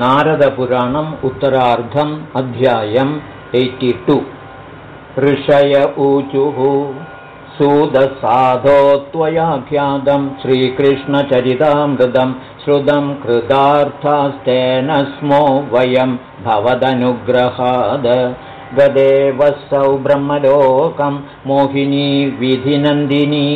नारदपुराणम् उत्तरार्धम् अध्यायम् eighty two. ऋषय ऊचुः सुदसाधो त्वयाख्यातं श्रीकृष्णचरितामृतं श्रुतं कृतार्थास्तेन स्मो वयं भवदनुग्रहाद। गदेवसौ ब्रह्मलोकं मोहिनी विधिनन्दिनी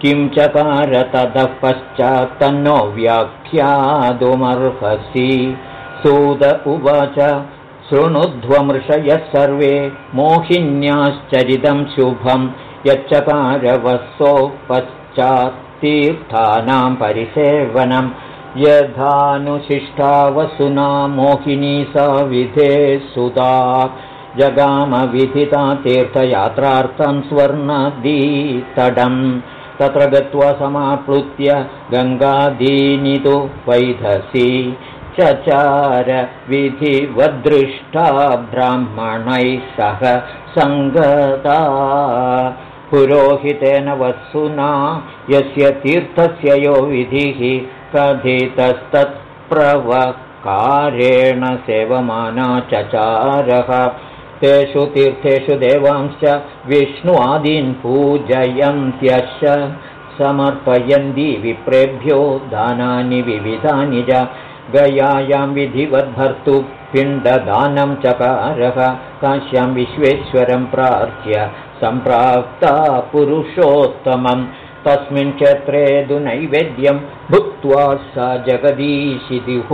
किं चकार ततः पश्चात्तन्नो व्याख्यातुमर्हसि। सुद उवाच शृणुध्वमृषयः सर्वे मोहिन्याश्चरितं शुभं यच्चकारवसो पश्चात्तीर्थानां परिसेवनं। यथानुशिष्टावसुना मोहिनी सा विधे सुता जगामविधिता तीर्थयात्रार्थं स्वर्णदीतडम् तत्र गत्वा समाप्लुत्य गङ्गादीनि तु वैधसि चचार विधिवदृष्टा ब्राह्मणैः सह सङ्गता। पुरोहितेन वत्सुना यस्य तीर्थस्य यो विधिः कथितस्तत्प्रवकारेण सेवमाना चचारः तेषु तीर्थेषु देवांश्च विष्णुआदीन् पूजयन्त्यश्च। समर्पयन्ति विप्रेभ्यो दानानि विविधानि च। गयायां विधिवद्भर्तु पिण्डदानं चकारः। काश्यां विश्वेश्वरं प्रार्थ्य सम्प्राप्ता पुरुषोत्तमम् तस्मिन् क्षेत्रे तु नैवेद्यं भुक्त्वा सा जगदीशिदिः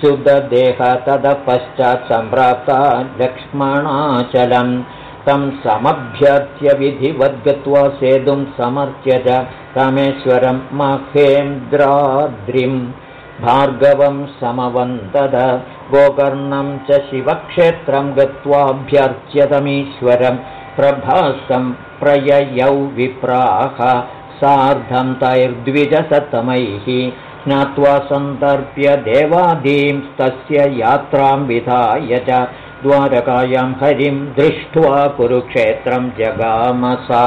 शुद्धदेह ततः पश्चात् सम्प्राप्ता लक्ष्मणाचलं तं समभ्यर्च्य विधिवद्गत्वा सेतुं समर्थ्य च कामेश्वरं महेन्द्राद्रिं भार्गवं समवन्तद गोकर्णं च शिवक्षेत्रं गत्वाभ्यर्च्यतमीश्वरं प्रभासं प्रययौ विप्राह सार्धं तैर्द्विजसतमैः ज्ञात्वा सन्तर्प्य देवादीं तस्य यात्रां विधाय च द्वारकायां हरिं दृष्ट्वा कुरुक्षेत्रं जगामसा।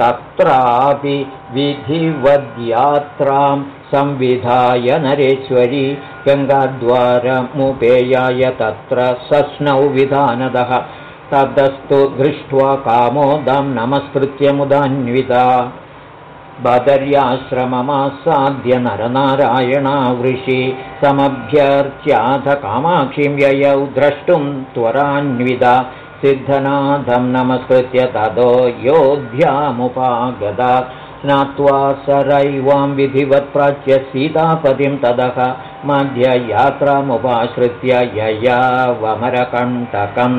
तत्रापि विधिवद्यात्रां संविधाय नरेश्वरी गङ्गाद्वारमुपेयाय तत्र सस्नौ विधानदः। ततस्तु दृष्ट्वा कामोदं नमस्कृत्यमुदान्विता बदर्याश्रममासाद्य नरनारायणावृषि समभ्यर्च्याथ कामाक्षीं ययौ द्रष्टुं त्वरान्विदा सिद्धनाथं नमस्कृत्य ततो योध्यामुपागदा। स्नात्वा सरैवां विधिवत्प्राच्य सीतापतिं ततः मध्ययात्रामुपाश्रित्य यया वमरकण्टकम्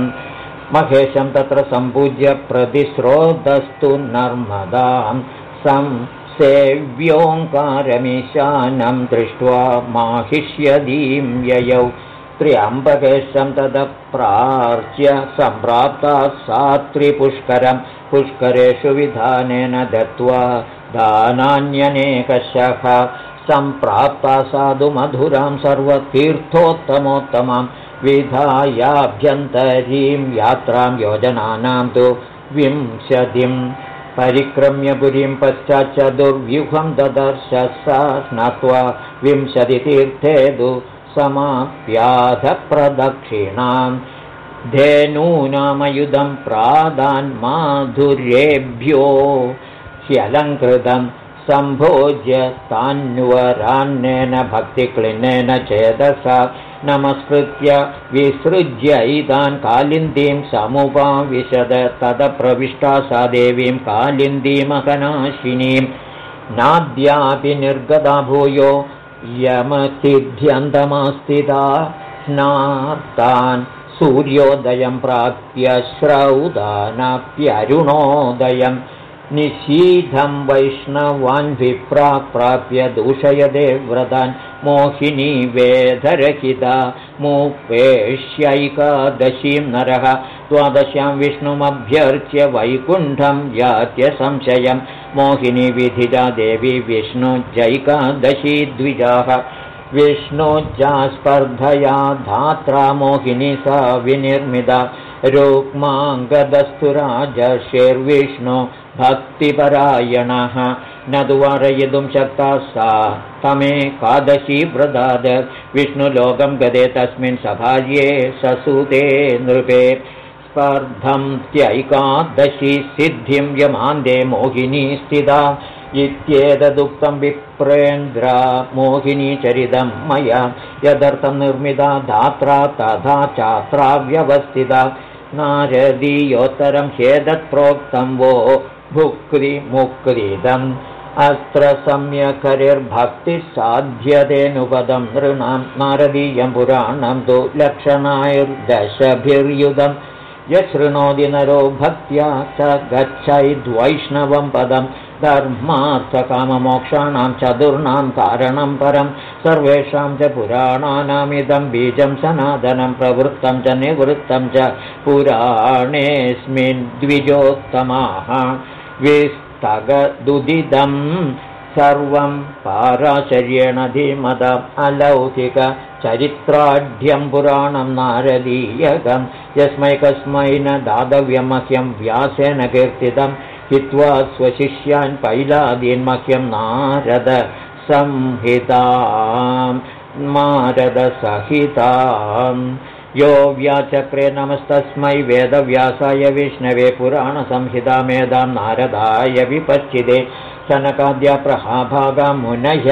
महेशं तत्र सम्पूज्य प्रतिस्रोतस्तु नर्मदाम् सेव्योङ्कारमीशानं दृष्ट्वा माहिष्यदीं ययौ। त्र्यम्बकेशं तदप्रार्च्य सम्प्राप्ता सा त्रिपुष्करं पुष्करेषु विधानेन दत्त्वा दानान्यनेकशः। सम्प्राप्ता साधु मधुरां सर्वतीर्थोत्तमोत्तमां। विधायाभ्यन्तरीं यात्रां योजनानां तु विंशतिम् परिक्रम्य पुरीं पश्चाच्चतुर्व्यूहं ददर्श सा स्नात्वा विंशतितीर्थे तु समाप्याधप्रदक्षिणां धेनूनामयुधं प्रादान्माधुर्येभ्यो ह्यलङ्कृतं सम्भोज्य तान्वरान्नेन भक्तिक्लिन्नेन चेदसा नमस्कृत्य विसृज्यैतान् कालिन्दीं समुपाविशद तदप्रविष्टा सा देवीं कालिन्दीमकनाशिनीं नाद्यापि निर्गता भूयो यमसिद्ध्यन्तमास्तिता स्नार्तान् सूर्योदयं प्राप्य श्रौदानाप्यरुणोदयम् निशीधं वैष्णवान् विप्राप्राप्य दूषयदे व्रतान् मोहिनी वेधरहिता मुपेष्यैकादशीं नरः। द्वादश्यां विष्णुमभ्यर्च्य वैकुण्ठं यात्य संशयं। मोहिनी विधिजा देवी विष्णुजैकादशी द्विजाः। विष्णुजा स्पर्धया धात्रा मोहिनी सा विनिर्मिता। रुक्माङ्गदस्तुराजशेर्विष्णु भक्तिपरायणः न तु वारयितुं शक्ता सा। तमेकादशी व्रदाद विष्णुलोकं गदे तस्मिन् सभार्ये ससुते नृपे। स्पर्धं त्यैकादशी सिद्धिं यमान्दे मोहिनी स्थिता। इत्येतदुक्तं विप्रेन्द्र मोहिनीचरितं मया। यदर्थं निर्मिता धात्रा तथा चात्रा व्यवस्थिता नारदीयोत्तरं ह्येतत्प्रोक्तं वो। भुक्तिमुक्तिदम् अत्र सम्यकरिर्भक्तिः साध्यतेऽनुपदं नृणां नारदीयं पुराणं तु लक्षणायुर्दशभिर्युधम् यशृणोति नरो भक्त्या स गच्छैद्वैष्णवं पदं। धर्मार्थकाममोक्षाणां चतुर्णां कारणं परं। सर्वेषां च पुराणानामिदं बीजं सनातनं प्रवृत्तं च निवृत्तं च पुराणेऽस्मिन् द्विजोत्तमाः विस्तगदुदिदम् सर्वं पाराचर्येण धीमदम् अलौकिकचरित्राढ्यं पुराणं यस्मै कस्मै न दातव्यमह्यं व्यासेन कीर्तितं हित्वा स्वशिष्यान् पैलादीन्मह्यं नारद संहितां मारदसहिताम् यो व्याचक्रे नमस्तस्मै वेदव्यासाय विष्णवे पुराणसंहितामेधां नारदाय विपश्चिते सनकाद्यप्रहाभागमुनय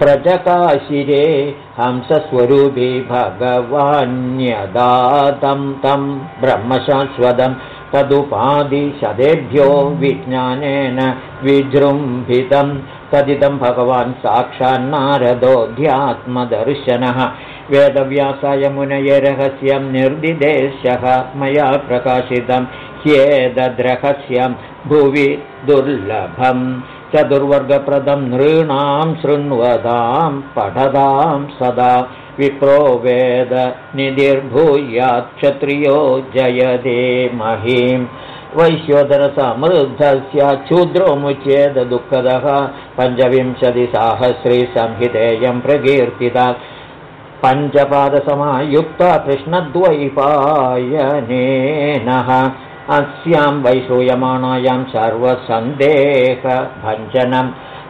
प्रजकाशिरे हंसस्वरूपी भगवान्यदातं तं ब्रह्मशाश्वतं तदुपाधिशदेभ्यो विज्ञानेन विजृम्भितं तदिदं भगवान् साक्षान्नारदोऽध्यात्मदर्शनः वेदव्यासाय मुनये रहस्यं निर्दिदेशः। मया प्रकाशितं ह्येदद्रहस्यं भुवि दुर्लभम् चतुर्वर्गप्रदं नृणां शृण्वतां पठतां सदा। विप्रो वेद क्षत्रियो जयदे महीं वैश्योदरसमृद्धस्य क्षूद्रोमुच्येद दुःखदः पञ्चविंशतिसाहस्री संहितेयं प्रकीर्तिता पञ्चपादसमायुक्ता कृष्णद्वैपायनेनः अस्यां वैश्रूयमाणायां सर्वसन्देहभञ्जनं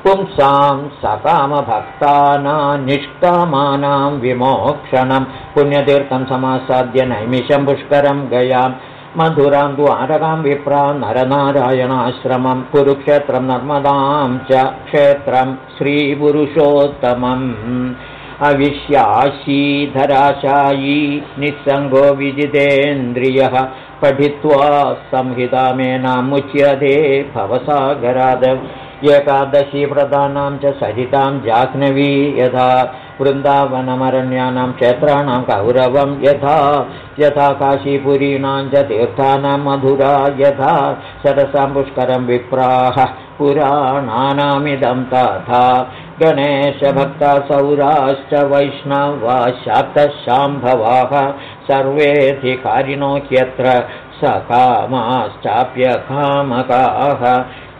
पुंसां सकामभक्तानां निष्कामानां विमोक्षणं पुण्यतीर्थं समासाद्य नैमिषं पुष्करं गयां मधुरां द्वारकां विप्रां नरनारायणाश्रमं कुरुक्षेत्रं नर्मदां च क्षेत्रं श्रीपुरुषोत्तमम्। अविश्याशीधराशायी निस्सङ्गो विजितेन्द्रियः पठित्वा संहितामेनामुच्यते भवसागराद। एकादशी व्रतानां च सहितां जाह्नवी यथा वृन्दावनमरण्यानां क्षेत्राणां कौरवं यथा यथा काशीपुरीणां च तीर्थानां मधुरा यथा सरसां पुष्करं विप्राः पुराणानामिदं तथा। गणेशभक्ता सौराश्च वैष्णवा शाक्तशाम्भवाः सर्वेऽधिकारिणो ह्यत्र सकामाश्चाप्यकामकाः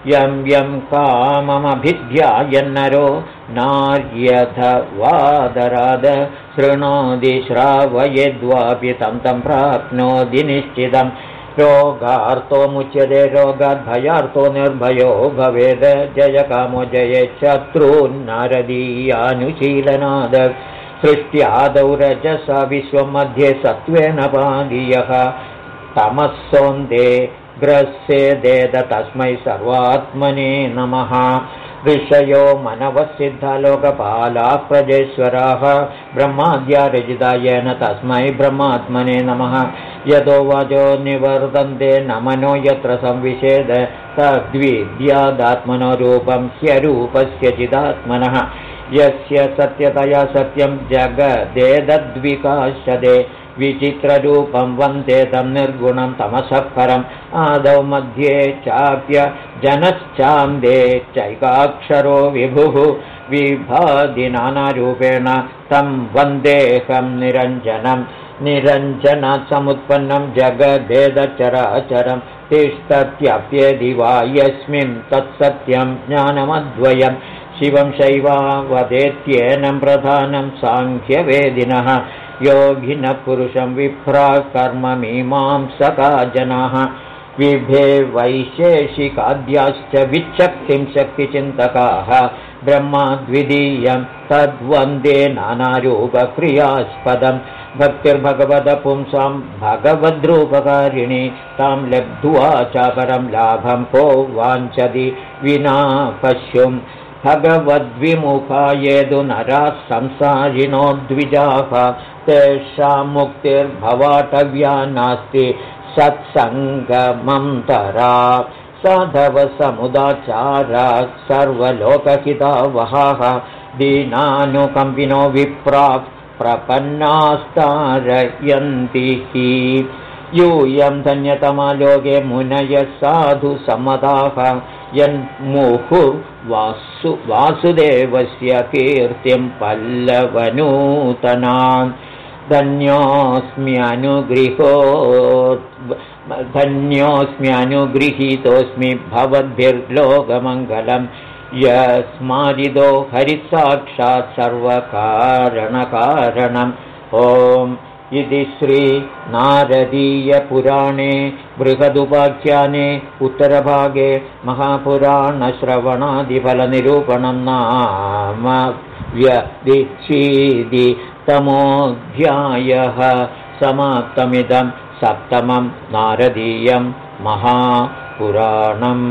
यं यं काममभिध्यायन्नरो नार्यथ वादराद शृणोति श्रावयेद्वापि तं तं प्राप्नोति निश्चितं। रोगार्तोमुच्यते रोगाद्भयार्थो निर्भयो भवेद्। जयकामो जये शत्रून्नरदीयानुशीलनाद सृष्ट्यादौ रजसा विश्वमध्ये सत्त्वेन पादीयः तमःसोन्दे ग्रस्येदेद तस्मै सर्वात्मने नमः। ऋषयो मनवसिद्धलोकपालाः प्रजेश्वराः। ब्रह्माद्या रजितायेन तस्मै ब्रह्मात्मने नमः। यतो वाचो निवर्तन्ते न मनो यत्र संविशेद तद्विद्यादात्मनो रूपं ह्यरूपस्य चिदात्मनः यस्य सत्यतया सत्यं जगदेदद्विकाशदे विचित्ररूपं वन्दे तं निर्गुणं तमसः परम्। आदौ मध्ये चाप्य जनश्चान्दे चैकाक्षरो विभुः। विभादिनानारूपेण तं वन्देऽहं निरञ्जनं। निरञ्जनात् समुत्पन्नं जगदेदचराचरं। तिष्ठत्यप्यदि वा यस्मिन् तत्सत्यं ज्ञानमद्वयं शिवं शैवा वदेत्येनं प्रधानं साङ्ख्यवेदिनः। योगिनः पुरुषं विप्रा कर्ममीमांसका जनाः विभे वैशेषिकाद्याश्च विच्छक्तिं शक्तिचिन्तकाः। ब्रह्माद्वितीयं तद्वन्दे नानारूपक्रियास्पदं। भक्तिर्भगवदपुंसां भगवद्रूपकारिणि तां लब्ध्वा च परं लाभं को वाञ्छति विना पश्युम् भगवद्विमुखा ये तु नराः संसारिणो द्विजाः तेषां मुक्तिर्भवाटव्या नास्ति। सत्सङ्गमन्तरा साधवसमुदाचारा सर्वलोकहिता वहाः दीनानुकम्पिनो विप्रा प्रपन्नास्तारयन्ति हि। यूयं धन्यतमलोके मुनयः साधु सम्मताः यन्मुहुर्वासु वासुदेवस्य कीर्तिं पल्लवनूतनान् धन्योऽस्म्यनुगृहो धन्योऽस्म्यनुगृहीतोऽस्मि भवद्भिर्लोकमङ्गलं यस्मादिदो हरिसाक्षात् सर्वकारणकारणम्। ॐ इति श्रीनारदीयपुराणे बृहदुपाख्याने उत्तरभागे महापुराणश्रवणादिफलनिरूपणं नाम व्यदिशीदि तमोऽध्यायः समाप्तमिदं सप्तमं नारदीयं महापुराणम्